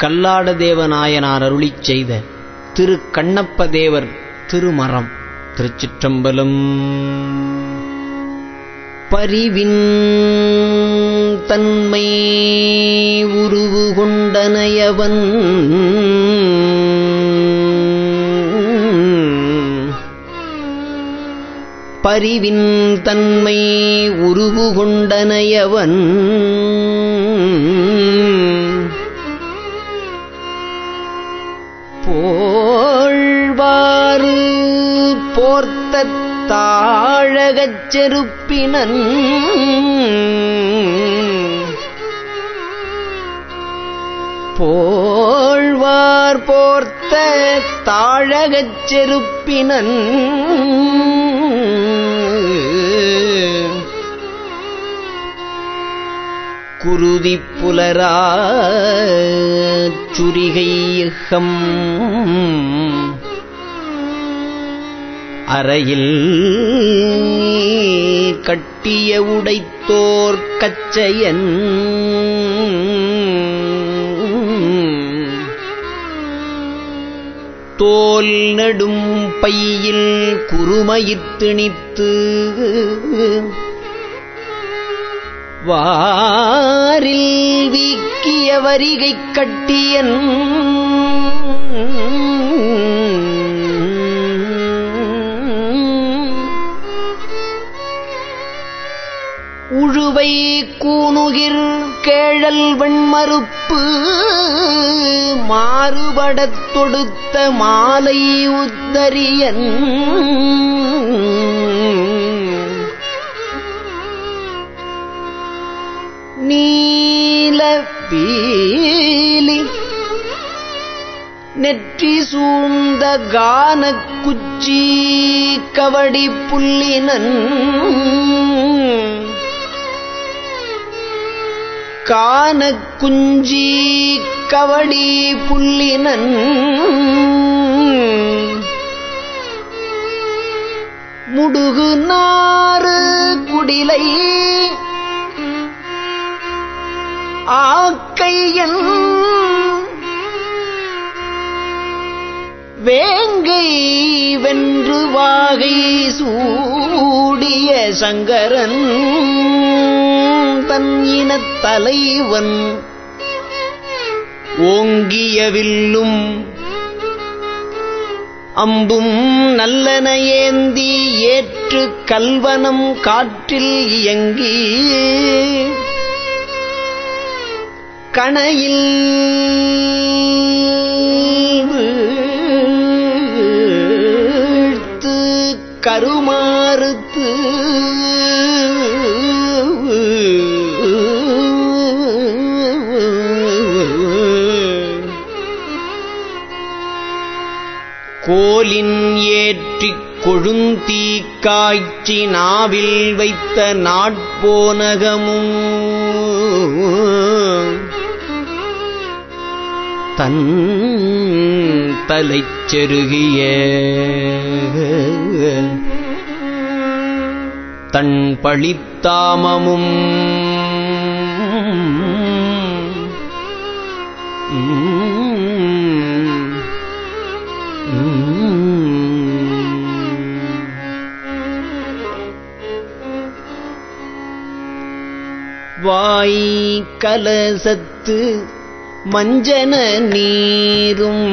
கல்லாடதேவநாயனார் அருளிச் செய்த திரு கண்ணப்ப தேவர் திருமரம். திருச்சிற்றம்பலம். பரிவின் தன்மை உருவு கொண்டனையவன் பரிவின் தன்மை உருவு கொண்டனையவன் தாழகச் செருப்பினன். போழ்வார் போர்த்த தாழகச் செருப்பினன். குருதி புலரா சுரிகையகம் அறையில் கட்டிய உடைத்தோர் கச்சையன். தோல் நெடும் பையில் குறுமயித்திணித்து வாரில் வீக்கிய வரிகை கட்டியன். உழுவை கூணுகிர் கேழல் வெண்மறுப்பு மாறுபடத் தொடுத்த மாலை உத்தரியன். நீல பீலி நெற்றி சூழ்ந்த கான குச்சி கவடி புள்ளினன். காண குஞ்சி கவடி புள்ளினன். முடுகு நாறு குடிலை ஆக்கையன். வேங்கை வென்று வாகை சூடிய சங்கரன் தன் இனத் தலைவன். ஓங்கிய வில்லும் அம்பும் நல்லன ஏந்தி ஏற்று கல்வனம் காற்றில் இயங்கி கணையில் கோலின் ஏற்றிக் கொழுந்தீ காய்ச்சி நாவில் வைத்த நாட்போனகமும். தன் தலைச்செருகிய தன் பழித்தாமமும் வாய் கலசத்து மஞ்சன நீரும்.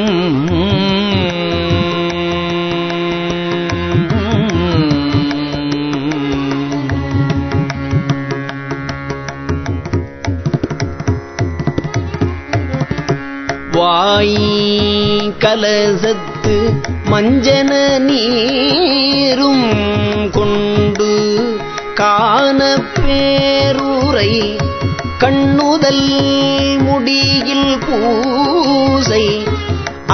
வாய் கலசத்து மஞ்சன நீரும் கொண்டு காண பேரூரை கண்ணுதல் முடியில் பூசை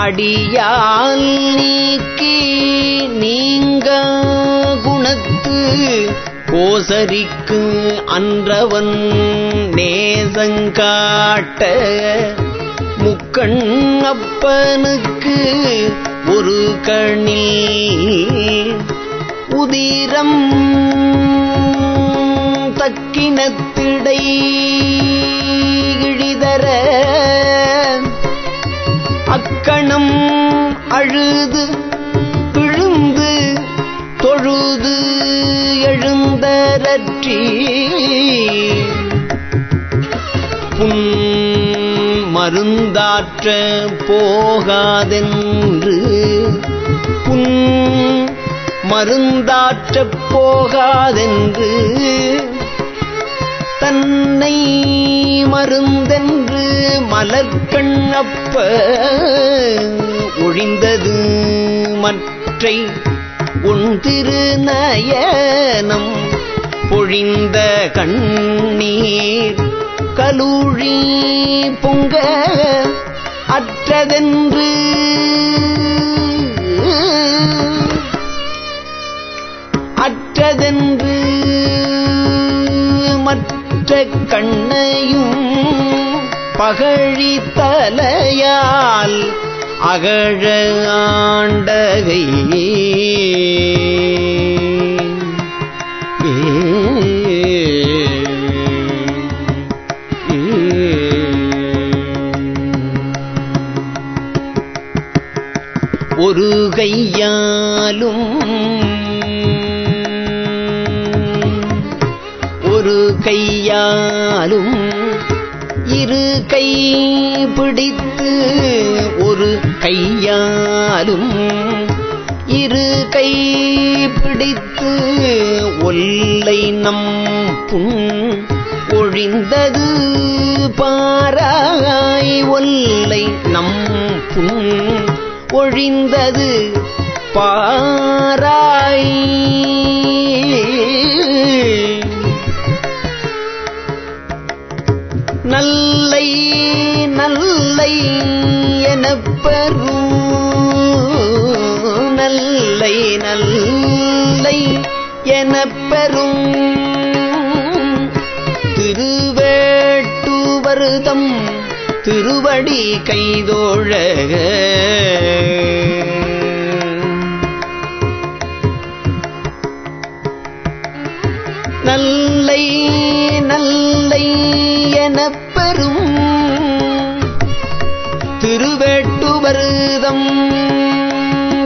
அடியால் நீக்கி நீங்க குணத்து கோசரிக்கு அன்றவன் நேசங்காட்ட முக்கண் அப்பனுக்கு ஒரு கண்ணில் உதிரம் பக்கினத்திடை இழிதர அக்கணம் அழுது விழுந்து தொழுது எழுந்தரற்றி புன் மருந்தாற்ற போகாதென்று. புன் மருந்தாற்றப் போகாதென்று. தன்னை மருந்தென்று மலர்கண் அப்ப ஒழிந்தது மற்றை உன் திருநயனம் பொழிந்த கண்ணீர் கலூழி பொங்க அற்றதென்று கண்ணையும் பகழி தலையால் அகழ ஆண்டகை ஒரு கையாலும் கையாலும் இரு கை பிடித்து ஒரு கையாலும் இரு கை பிடித்து ஒல்லை நம் புண் ஒழிந்தது பாராய் ஒல்லை நம் புண் ஒழிந்தது பாராய் எனப்பெறும். திருவேட்டுவருதம் திருவடி கைதோழ நல்லை நல்லை எனப்பெறும். திருவேட்டுவருதம்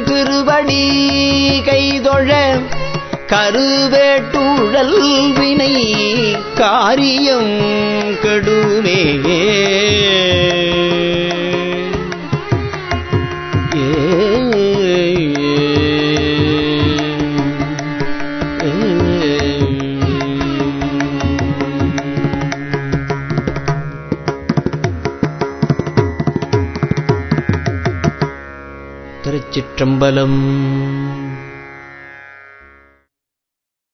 திருவடி கைதொழ. கருவேட்டுழல் வினை காரியம் கடுமே. திருச்சிற்றம்பலம்